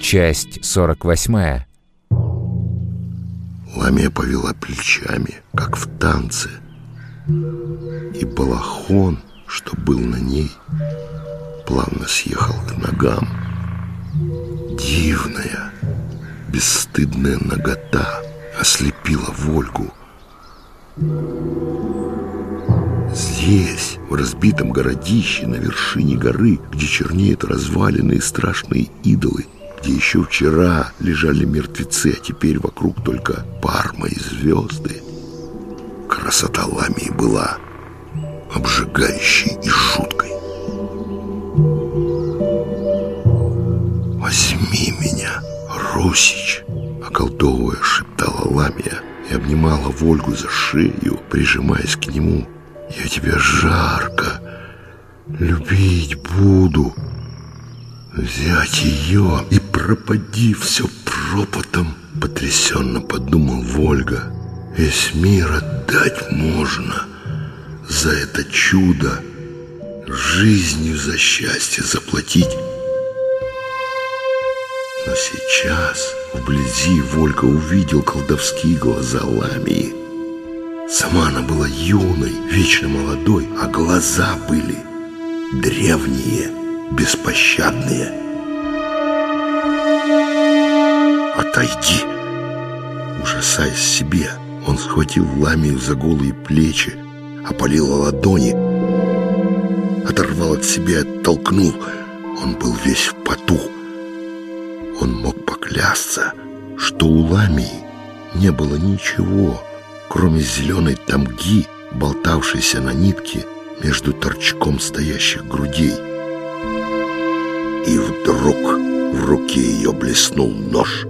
Часть 48. Ламия повела плечами, как в танце, и балахон, что был на ней, плавно съехал к ногам. Дивная, бесстыдная нагота ослепила Вольгу. Здесь, в разбитом городище на вершине горы, где чернеют развалины страшные идолы, где еще вчера лежали мертвецы, а теперь вокруг только парма и звезды, красота Ламии была обжигающей и жуткой. «Возьми меня, Русич!» Околдовывая, шептала Ламия и обнимала Вольгу за шею, прижимаясь к нему. «Я тебя жарко любить буду!» Взять ее и пропади все пропотом, потрясенно подумал Вольга. Весь мир отдать можно за это чудо, жизнью за счастье заплатить. Но сейчас вблизи Вольга увидел колдовские глаза Ламии. Сама она была юной, вечно молодой, а глаза были древние, беспощадные. «Отойди!» Ужасаясь себе, он схватил Ламию за голые плечи, опалил ладони, оторвал от себя оттолкнул. Он был весь в поту. Он мог поклясться, что у Ламии не было ничего, кроме зеленой тамги, болтавшейся на нитке между торчком стоящих грудей. Вдруг в руке ее блеснул нож.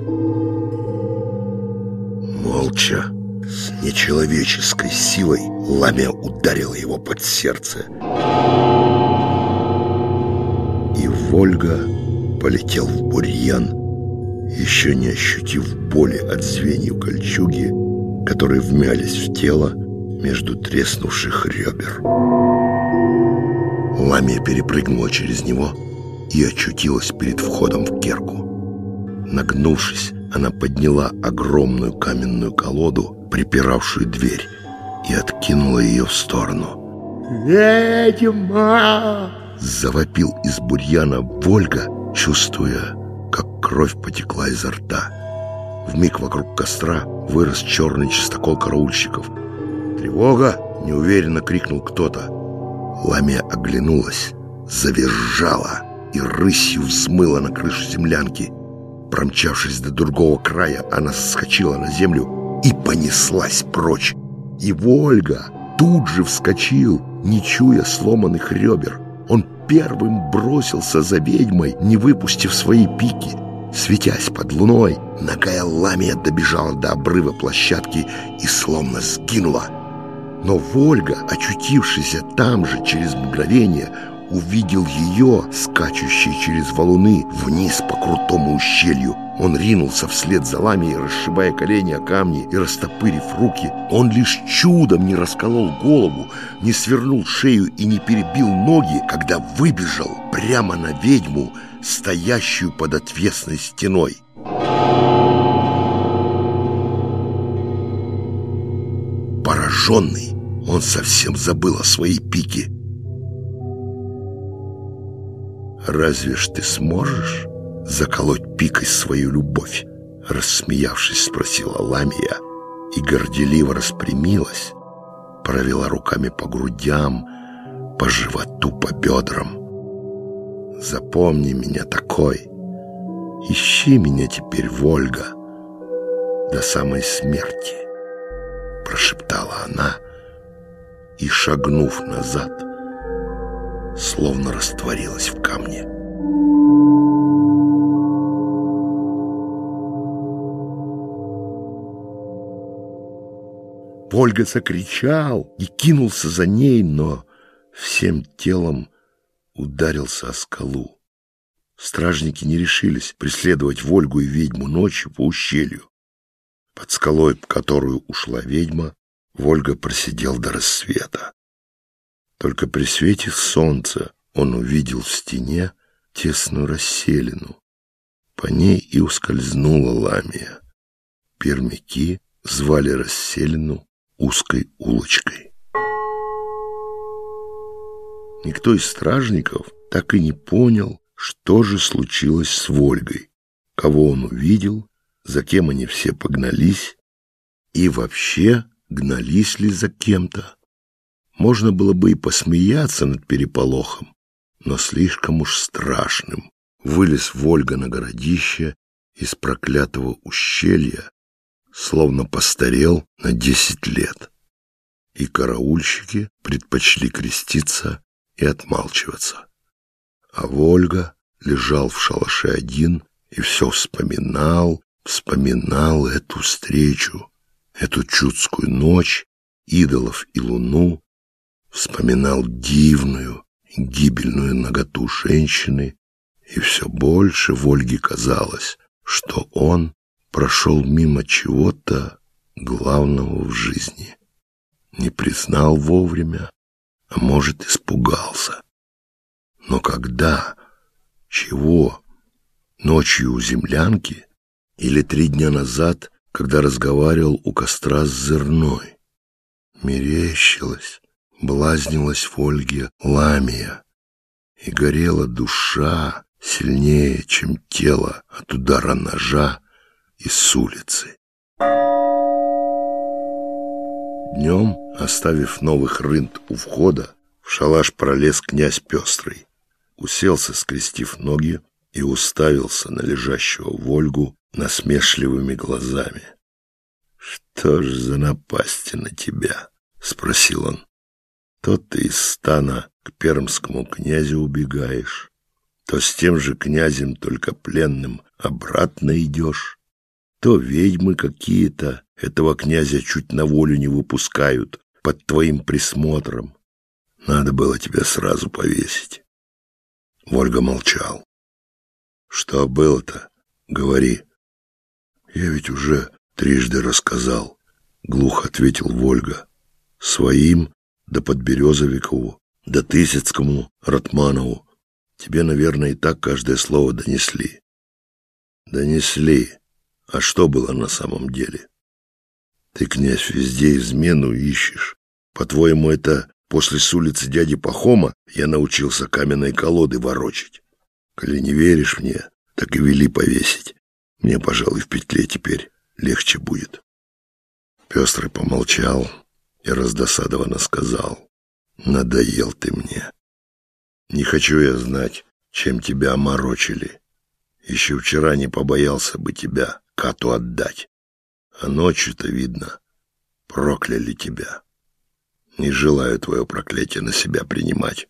Молча, с нечеловеческой силой, ламя ударила его под сердце. И Вольга полетел в бурьян, еще не ощутив боли от звеньев кольчуги, которые вмялись в тело между треснувших ребер. Ламия перепрыгнула через него и очутилась перед входом в керку. Нагнувшись, она подняла огромную каменную колоду, припиравшую дверь, и откинула ее в сторону. «Ведьма!» Завопил из бурьяна Вольга, чувствуя, как кровь потекла изо рта. Вмиг вокруг костра вырос черный чистокол караульщиков. «Тревога!» — неуверенно крикнул кто-то. Ламия оглянулась, завизжала и рысью взмыла на крышу землянки. Промчавшись до другого края, она соскочила на землю и понеслась прочь. И Вольга тут же вскочил, не чуя сломанных ребер. Он первым бросился за ведьмой, не выпустив свои пики. Светясь под луной, ногая ламия добежала до обрыва площадки и словно сгинула. Но Вольга, очутившийся там же через мгновение, увидел ее, скачущей через валуны, вниз по крутому ущелью. Он ринулся вслед за Ламией, расшибая колени о камни и растопырив руки. Он лишь чудом не расколол голову, не свернул шею и не перебил ноги, когда выбежал прямо на ведьму, стоящую под отвесной стеной. Пораженный, он совсем забыл о своей пике. «Разве ж ты сможешь заколоть пикой свою любовь?» Рассмеявшись, спросила Ламия и горделиво распрямилась, провела руками по грудям, по животу, по бедрам. «Запомни меня такой, ищи меня теперь, Вольга, до самой смерти», прошептала она и, шагнув назад, словно растворилась в камне. Ольга закричал и кинулся за ней, но всем телом ударился о скалу. Стражники не решились преследовать Вольгу и ведьму ночью по ущелью. Под скалой, в которую ушла ведьма, Вольга просидел до рассвета. Только при свете солнца он увидел в стене тесную расселину, По ней и ускользнула ламия. Пермяки звали расселину узкой улочкой. Никто из стражников так и не понял, что же случилось с Вольгой, кого он увидел, за кем они все погнались и вообще гнались ли за кем-то. Можно было бы и посмеяться над переполохом, но слишком уж страшным. Вылез Вольга на городище из проклятого ущелья, словно постарел на десять лет. И караульщики предпочли креститься и отмалчиваться. А Вольга лежал в шалаше один и все вспоминал, вспоминал эту встречу, эту чудскую ночь, идолов и луну, вспоминал дивную, гибельную наготу женщины, и все больше Вольге казалось, что он прошел мимо чего-то главного в жизни. Не признал вовремя, а может, испугался. Но когда? Чего? Ночью у землянки? Или три дня назад, когда разговаривал у костра с зерной? Мерещилось, блазнилась в Ольге ламия, и горела душа сильнее, чем тело от удара ножа и с улицы. Днем, оставив новых рынд у входа, в шалаш пролез князь Пестрый, уселся, скрестив ноги, и уставился на лежащего Вольгу насмешливыми глазами. «Что ж за напасти на тебя?» — спросил он. То ты из стана к пермскому князю убегаешь, то с тем же князем, только пленным, обратно идешь, то ведьмы какие-то этого князя чуть на волю не выпускают под твоим присмотром. Надо было тебя сразу повесить. Вольга молчал. Что было-то? Говори. Я ведь уже трижды рассказал, глухо ответил Вольга. Своим да Подберезовикову, да Тысяцкому, Ратманову. Тебе, наверное, и так каждое слово донесли. Донесли. А что было на самом деле? Ты, князь, везде измену ищешь. По-твоему, это после с улицы дяди Пахома я научился каменной колоды ворочить? Коли не веришь мне, так и вели повесить. Мне, пожалуй, в петле теперь легче будет. Пестрый помолчал, и раздосадованно сказал, «Надоел ты мне. Не хочу я знать, чем тебя оморочили. Еще вчера не побоялся бы тебя Кату отдать, а ночью-то, видно, прокляли тебя. Не желаю твое проклятие на себя принимать.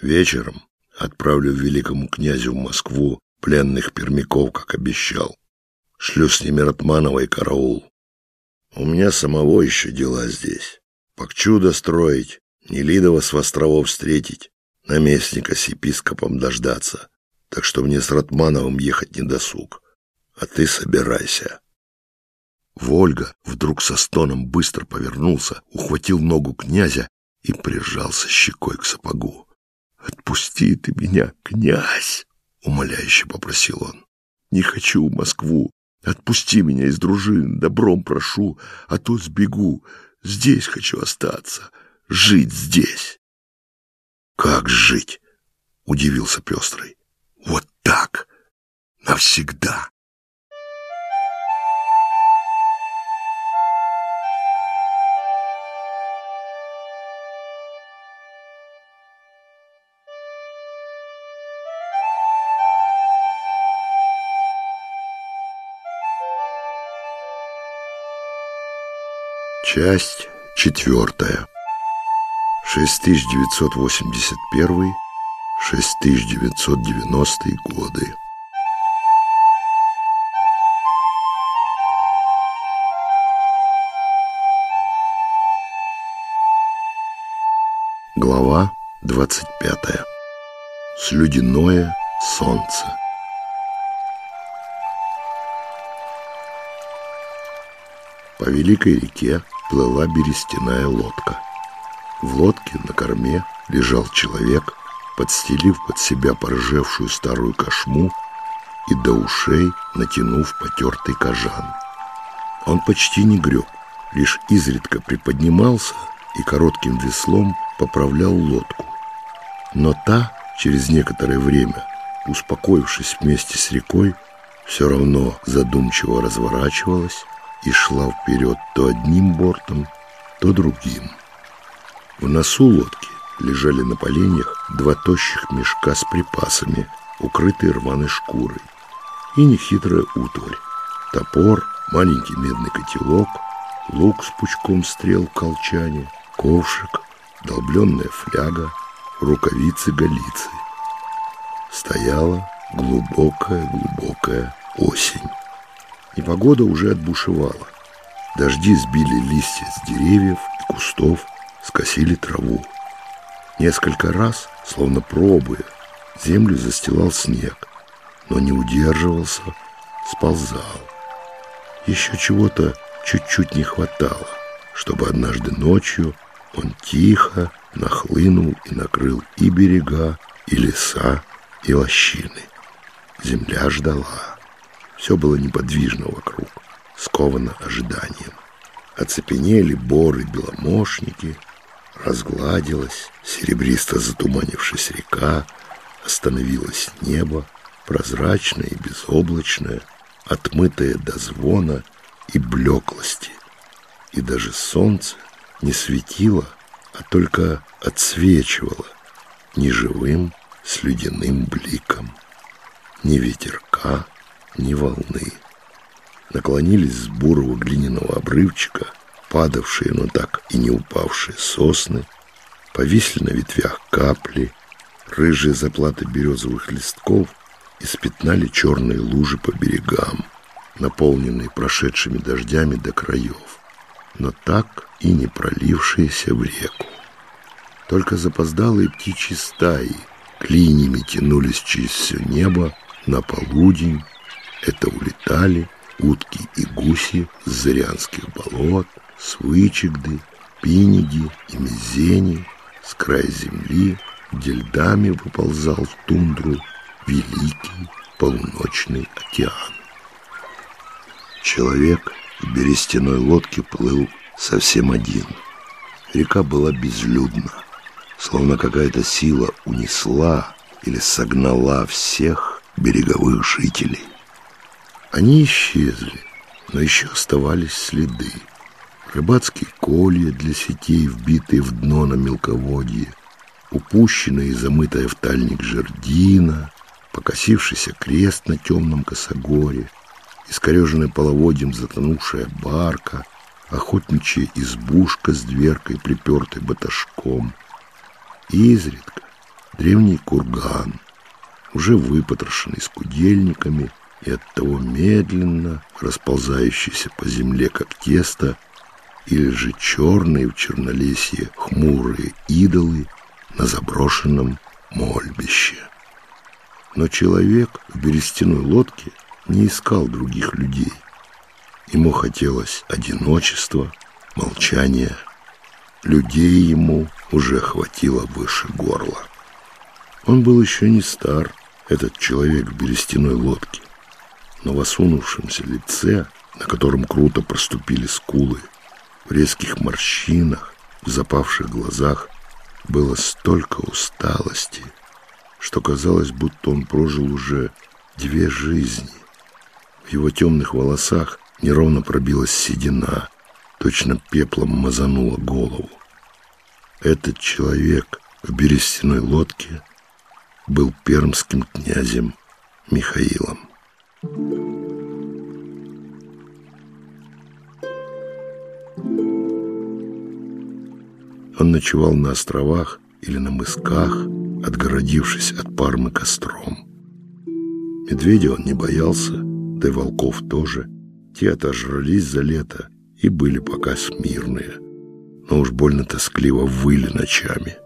Вечером отправлю великому князю в Москву пленных пермяков, как обещал. Шлю с ними Ратманова и караул. У меня самого еще дела здесь. Пакчуда строить, Нелидова с островов встретить, наместника с епископом дождаться. Так что мне с Ратмановым ехать не досуг. А ты собирайся. Вольга вдруг со стоном быстро повернулся, ухватил ногу князя и прижался щекой к сапогу. «Отпусти ты меня, князь!» — умоляюще попросил он. «Не хочу в Москву. Отпусти меня из дружины, добром прошу, а то сбегу. Здесь хочу остаться, жить здесь. Как жить? Удивился Пестрый. Вот так, навсегда. Часть четвертая. 6981-6990 годы. Глава 25. Слюдяное солнце. По великой реке плыла берестяная лодка. В лодке на корме лежал человек, подстелив под себя поржевшую старую кошму и до ушей натянув потертый кожан. Он почти не греб, лишь изредка приподнимался и коротким веслом поправлял лодку. Но та, через некоторое время, успокоившись вместе с рекой, все равно задумчиво разворачивалась и шла вперед то одним бортом, то другим. В носу лодки лежали на поленьях два тощих мешка с припасами, укрытые рваной шкурой, и нехитрая утварь, топор, маленький медный котелок, лук с пучком стрел в колчане, ковшик, долбленная фляга, рукавицы-галицы. Стояла глубокая-глубокая осень. И погода уже отбушевала. Дожди сбили листья с деревьев и кустов, скосили траву. Несколько раз, словно пробуя, землю застилал снег, но не удерживался, сползал. Еще чего-то чуть-чуть не хватало, чтобы однажды ночью он тихо нахлынул и накрыл и берега, и леса, и лощины. Земля ждала. Все было неподвижно вокруг, сковано ожиданием. Оцепенели боры-беломошники, разгладилась, серебристо затуманившись река, остановилось небо, прозрачное и безоблачное, отмытое до звона и блеклости. И даже солнце не светило, а только отсвечивало неживым слюдяным бликом. Ни ветерка, ни волны. Наклонились с бурого глиняного обрывчика падавшие, но так и не упавшие сосны, повисли на ветвях капли, рыжие заплаты березовых листков испятнали черные лужи по берегам, наполненные прошедшими дождями до краев, но так и не пролившиеся в реку. Только запоздалые птичьи стаи клиньями тянулись через все небо на полудень. Это улетали утки и гуси с зырянских болот, с вычегды, пиниги и мизени, с края земли, где льдами выползал в тундру великий полуночный океан. Человек в берестяной лодке плыл совсем один. Река была безлюдна, словно какая-то сила унесла или согнала всех береговых жителей. Они исчезли, но еще оставались следы. Рыбацкие колья для сетей, вбитые в дно на мелководье, упущенная и замытая в тальник жердина, покосившийся крест на темном косогоре, искореженная половодьем затонувшая барка, охотничья избушка с дверкой, припертой баташком. И изредка древний курган, уже выпотрошенный скудельниками и оттого медленно расползающийся по земле, как тесто, или же черные в чернолесье хмурые идолы на заброшенном мольбище. Но человек в берестяной лодке не искал других людей. Ему хотелось одиночества, молчания. Людей ему уже хватило выше горла. Он был еще не стар, этот человек в берестяной лодке, но в лице, на котором круто проступили скулы, в резких морщинах, в запавших глазах было столько усталости, что казалось, будто он прожил уже две жизни. В его темных волосах неровно пробилась седина, точно пеплом мазанула голову. Этот человек в берестяной лодке был пермским князем Михаилом. Он ночевал на островах или на мысках, отгородившись от Пармы костром. Медведя он не боялся, да и волков тоже. Те отожрались за лето и были пока смирные, но уж больно тоскливо выли ночами.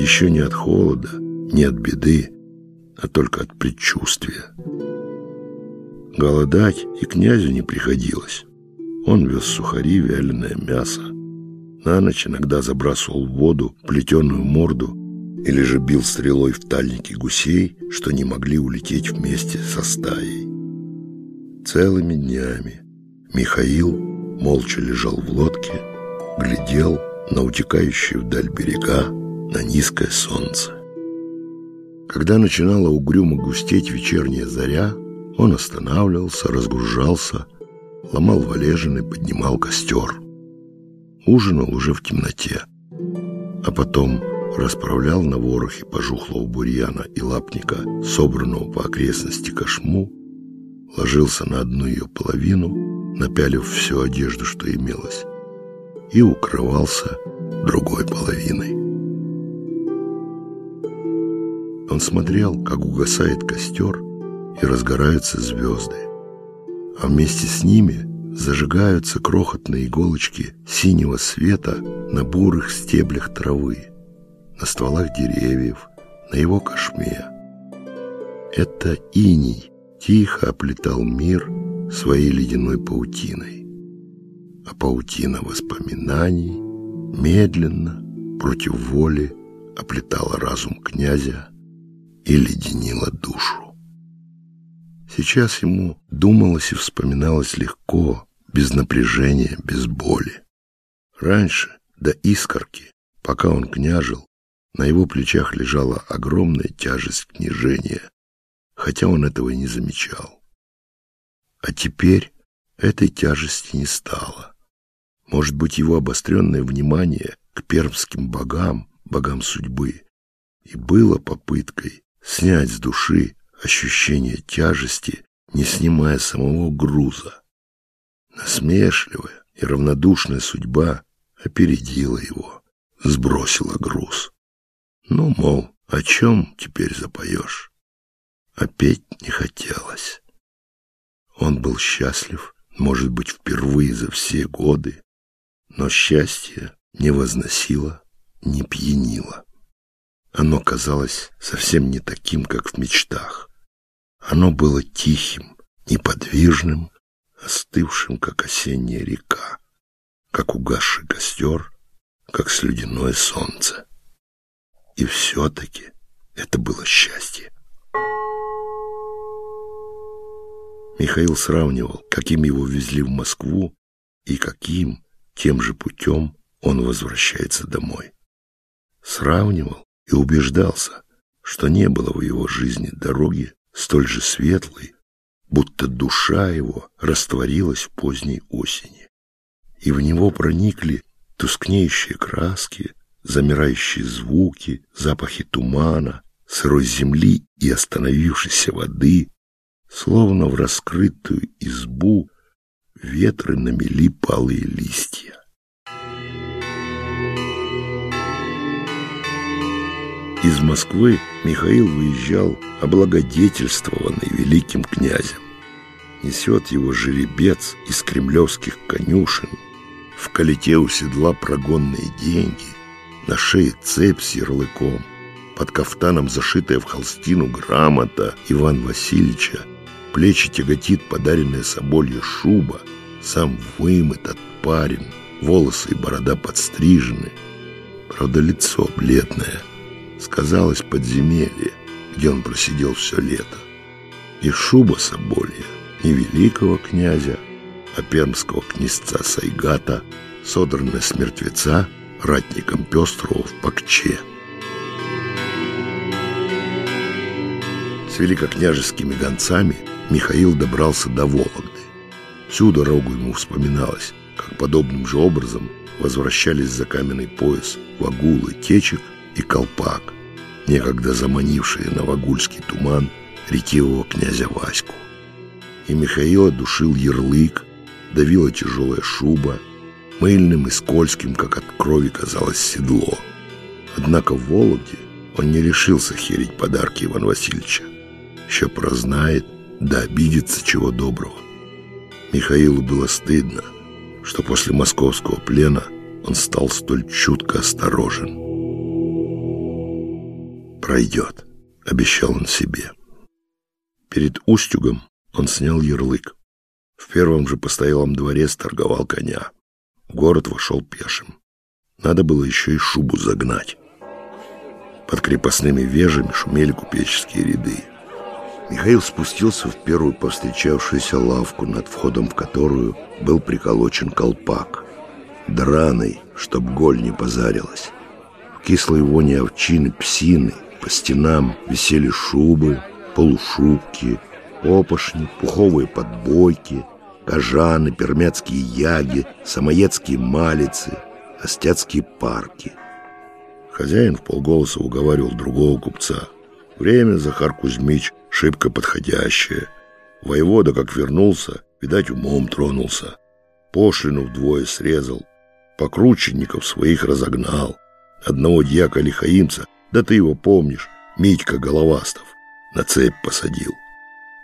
Еще не от холода, не от беды, а только от предчувствия. Голодать и князю не приходилось. Он вез сухари, вяленое мясо. На ночь иногда забрасывал в воду плетеную морду или же бил стрелой в тальники гусей, что не могли улететь вместе со стаей. Целыми днями Михаил молча лежал в лодке, глядел на утекающие вдаль берега, на низкое солнце. Когда начинала угрюмо густеть вечерняя заря, он останавливался, разгружался, ломал валежины, поднимал костер. Ужинал уже в темноте, а потом расправлял на ворохе пожухлого бурьяна и лапника, собранного по окрестности кошму, ложился на одну ее половину, напялив всю одежду, что имелось, и укрывался другой половиной. Он смотрел, как угасает костер и разгораются звезды, а вместе с ними зажигаются крохотные иголочки синего света на бурых стеблях травы, на стволах деревьев, на его кошме. Это иней тихо оплетал мир своей ледяной паутиной, а паутина воспоминаний медленно, против воли, оплетала разум князя и леденила душу. Сейчас ему думалось и вспоминалось легко, без напряжения, без боли. Раньше, до искорки, пока он княжил, на его плечах лежала огромная тяжесть княжения, хотя он этого и не замечал. А теперь этой тяжести не стало. Может быть, его обостренное внимание к пермским богам, богам судьбы, и было попыткой снять с души ощущение тяжести, не снимая самого груза. Насмешливая и равнодушная судьба опередила его, сбросила груз. Ну, мол, о чем теперь запоешь? А петь не хотелось. Он был счастлив, может быть, впервые за все годы, но счастье не возносило, не пьянило. Оно казалось совсем не таким, как в мечтах. Оно было тихим, неподвижным, остывшим, как осенняя река, как угасший костер, как слюдяное солнце. И все-таки это было счастье. Михаил сравнивал, каким его везли в Москву и каким, тем же путем, он возвращается домой. Сравнивал и убеждался, что не было в его жизни дороги столь же светлой, будто душа его растворилась в поздней осени, и в него проникли тускнеющие краски, замирающие звуки, запахи тумана, сырой земли и остановившейся воды, словно в раскрытую избу ветры намели палые листья. Из Москвы Михаил выезжал облагодетельствованный великим князем. Несет его жеребец из кремлевских конюшен, в колете у седла прогонные деньги, на шее цепь с ярлыком, под кафтаном зашитая в холстину грамота Иван Васильевича, плечи тяготит подаренная соболья шуба, сам вымыт, отпарен, волосы и борода подстрижены. Правда, лицо бледное — сказалось подземелье, где он просидел все лето. И шуба Соболья, не великого князя, а пермского князца Сайгата, содранная с мертвеца ратником пестрого в Пакче. С великокняжескими гонцами Михаил добрался до Вологды. Всю дорогу ему вспоминалось, как подобным же образом возвращались за каменный пояс Вагулы, Течек и Колпак, некогда заманившие новогульский туман ретивого князя Ваську. И Михаила душил ярлык, давила тяжелая шуба, мыльным и скользким, как от крови казалось, седло. Однако в Вологде он не решился херить подарки Ивана Васильевича. Еще прознает, да обидится чего доброго. Михаилу было стыдно, что после московского плена он стал столь чутко осторожен пройдет», — обещал он себе. Перед Устюгом он снял ярлык. В первом же постоялом дворе сторговал коня. В город вошел пешим. Надо было еще и шубу загнать. Под крепостными вежами шумели купеческие ряды. Михаил спустился в первую повстречавшуюся лавку, над входом в которую был приколочен колпак. Драный, чтоб голь не позарилась. В кислой воне овчины, псины по стенам висели шубы, полушубки, опошни, пуховые подбойки, кожаны, пермяцкие яги, самоедские малицы, остяцкие парки. Хозяин в полголоса уговаривал другого купца. Время, Захар Кузьмич, шибко подходящее. Воевода, как вернулся, видать, умом тронулся. Пошлину вдвое срезал, покрученников своих разогнал. Одного дьяка-лихаимца, да ты его помнишь, Митька Головастов, на цепь посадил.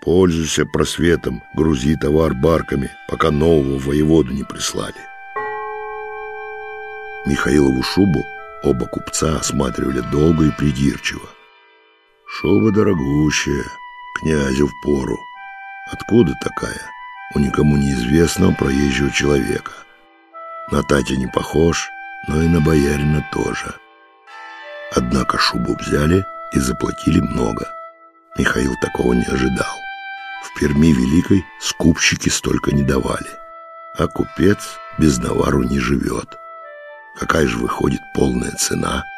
Пользуйся просветом, грузи товар барками, пока нового воеводу не прислали. Михаилову шубу оба купца осматривали долго и придирчиво. Шуба дорогущая, князю в пору. Откуда такая? У никому неизвестного проезжего человека. На Татя не похож, но и на боярина тоже. Однако шубу взяли и заплатили много. Михаил такого не ожидал. В Перми Великой скупщики столько не давали. А купец без навару не живет. Какая же выходит полная цена –